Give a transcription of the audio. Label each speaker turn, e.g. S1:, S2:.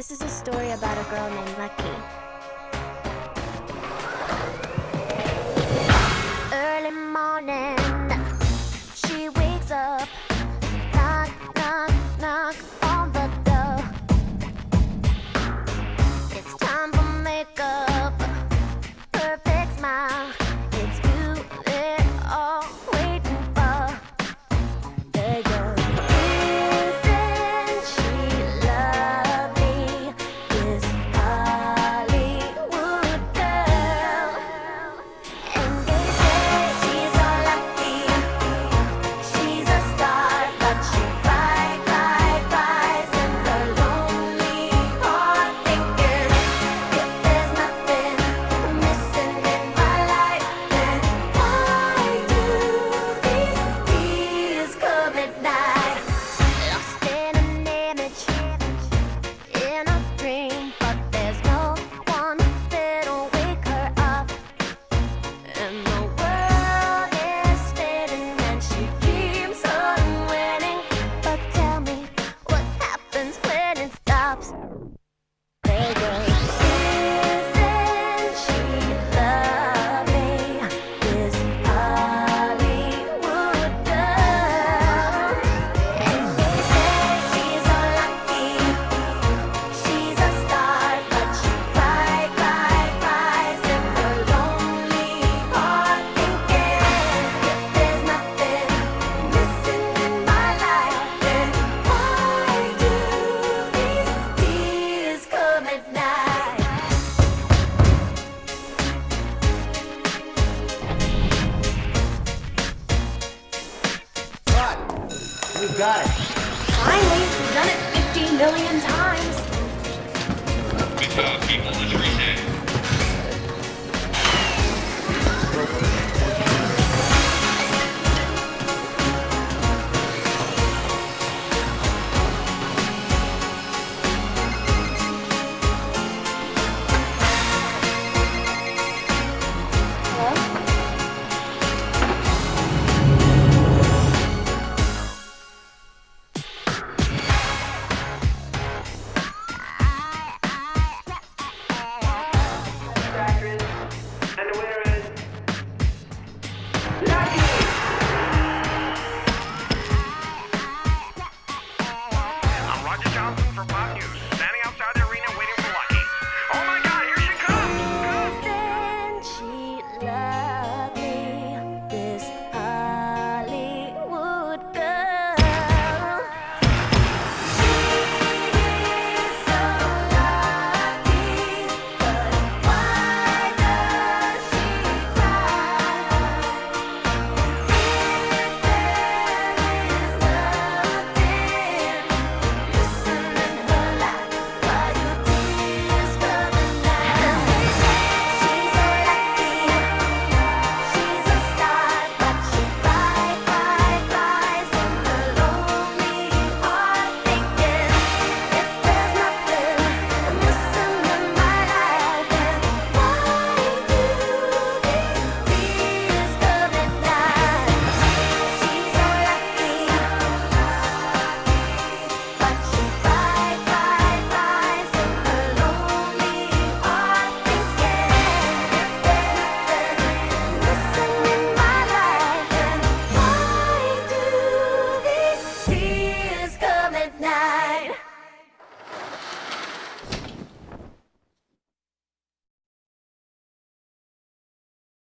S1: This is a story about a girl named Lucky.
S2: We've got it.
S3: Finally, we've done it 50 million times.
S4: We saw people
S1: this reset.